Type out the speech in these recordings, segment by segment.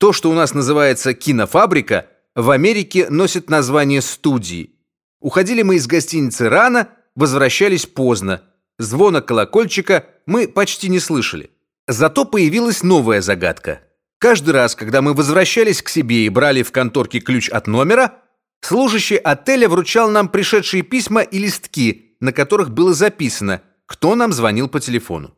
То, что у нас называется кинофабрика, в Америке носит название студии. Уходили мы из гостиницы рано, возвращались поздно. Звона колокольчика мы почти не слышали. Зато появилась новая загадка. Каждый раз, когда мы возвращались к себе и брали в конторке ключ от номера, служащий отеля вручал нам пришедшие письма и листки, на которых было записано, кто нам звонил по телефону.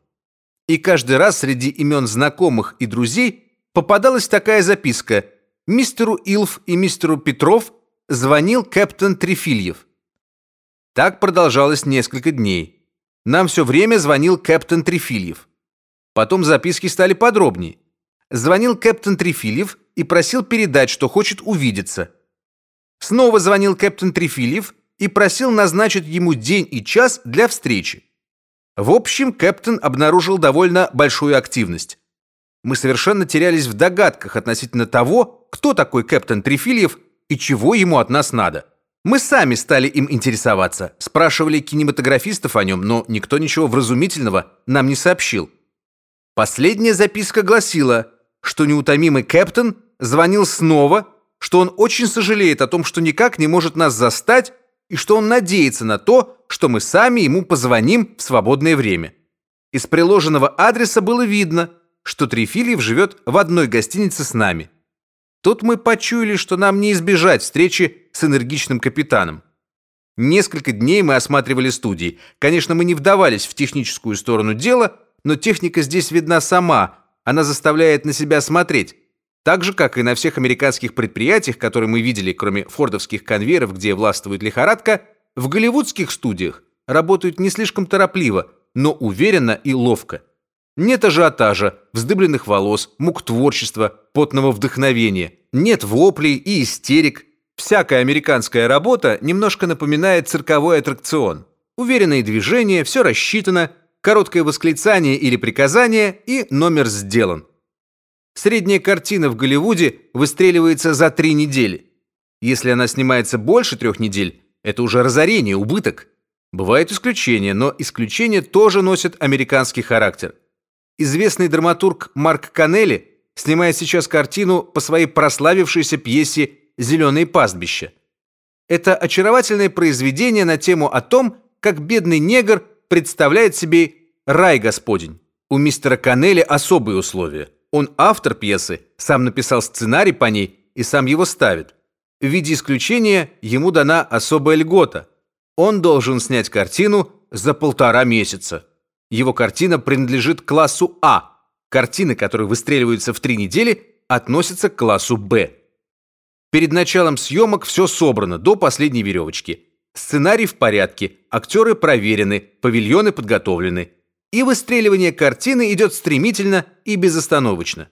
И каждый раз среди имен знакомых и друзей попадалась такая записка: мистеру Илф и мистеру Петров звонил капитан Трефильев. Так продолжалось несколько дней. Нам все время звонил капитан Трефильев. Потом записки стали подробнее звонил капитан Трефилев и просил передать, что хочет увидеться. Снова звонил капитан Трефилев и просил назначить ему день и час для встречи. В общем, капитан обнаружил довольно большую активность. Мы совершенно терялись в догадках относительно того, кто такой капитан Трефильев и чего ему от нас надо. Мы сами стали им интересоваться, спрашивали кинематографистов о нем, но никто ничего вразумительного нам не сообщил. Последняя записка гласила: что неутомимый капитан звонил снова, что он очень сожалеет о том, что никак не может нас застать, и что он надеется на то, что мы сами ему позвоним в свободное время. Из приложенного адреса было видно, что Трифильев живет в одной гостинице с нами. Тут мы почуяли, что нам не избежать встречи с энергичным капитаном. Несколько дней мы осматривали студии. Конечно, мы не вдавались в техническую сторону дела, но техника здесь видна сама, она заставляет на себя смотреть. Так же, как и на всех американских предприятиях, которые мы видели, кроме фордовских конвейеров, где властвует лихорадка, в голливудских студиях работают не слишком торопливо, но уверенно и ловко. Нет ажиотажа, вздыбленных волос, мук творчества, потного вдохновения. Нет воплей и истерик. Всякая американская работа немножко напоминает цирковой аттракцион. Уверенные движения, все рассчитано, короткое восклицание или приказание и номер сделан. Средняя картина в Голливуде выстреливается за три недели. Если она снимается больше трех недель, это уже разорение, убыток. Бывают исключения, но исключения тоже носят американский характер. Известный драматург Марк Канелли снимает сейчас картину по своей прославившейся пьесе Зеленые пастбища. Это очаровательное произведение на тему о том, как бедный негр представляет себе рай Господень. У мистера Канели особые условия. Он автор пьесы, сам написал сценарий по ней и сам его ставит. В виде исключения ему дана особая льгота. Он должен снять картину за полтора месяца. Его картина принадлежит классу А. Картины, которые выстреливаются в три недели, относятся к классу Б. Перед началом съемок все собрано до последней веревочки. Сценарий в порядке, актеры проверены, павильоны подготовлены. И выстреливание картины идет стремительно и безостановочно.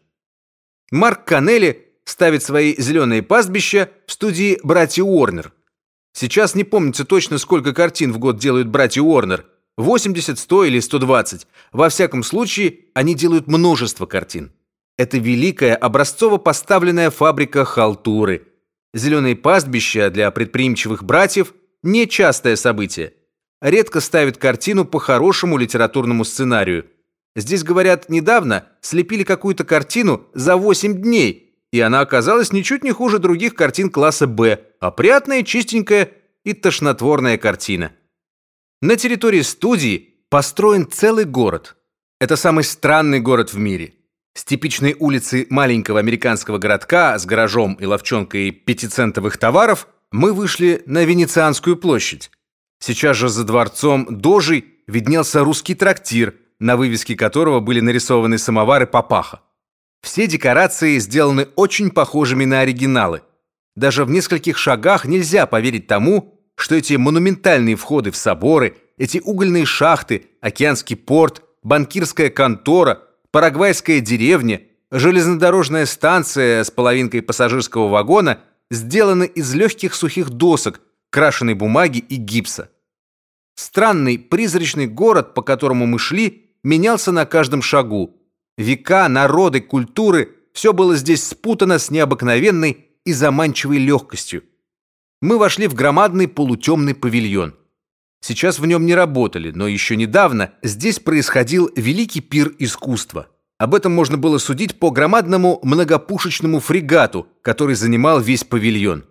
Марк Канелли ставит свои зеленые пастбища в студии «Братья Уорнер». Сейчас не помнится точно, сколько картин в год делают братья Уорнер. 80, 100 или 120. Во всяком случае, они делают множество картин. Это великая образцово поставленная фабрика халтуры. Зеленые пастбища для предприимчивых братьев нечастое событие. Редко ставят картину по хорошему литературному сценарию. Здесь говорят, недавно слепили какую-то картину за 8 дней, и она оказалась ничуть не хуже других картин класса Б, опрятная, чистенькая и тошнотворная картина. На территории студии построен целый город. Это самый странный город в мире. С типичной улицы маленького американского городка с гаражом и ловчонкой пятицентовых товаров – мы вышли на Венецианскую площадь. Сейчас же за дворцом Дожи виднелся русский трактир, на вывеске которого были нарисованы самовары папаха. Все декорации сделаны очень похожими на оригиналы. Даже в нескольких шагах нельзя поверить тому, что эти монументальные входы в соборы, эти угольные шахты, океанский порт, банкирская контора, парагвайская деревня, железнодорожная станция с половинкой пассажирского вагона – сделаны из легких сухих досок, крашеной бумаги и гипса. Странный призрачный город, по которому мы шли, менялся на каждом шагу. Века, народы, культуры все было здесь спутано с необыкновенной и заманчивой легкостью. Мы вошли в громадный полутемный павильон. Сейчас в нем не работали, но еще недавно здесь происходил великий пир искусства. Об этом можно было судить по громадному многопушечному фрегату, который занимал весь павильон.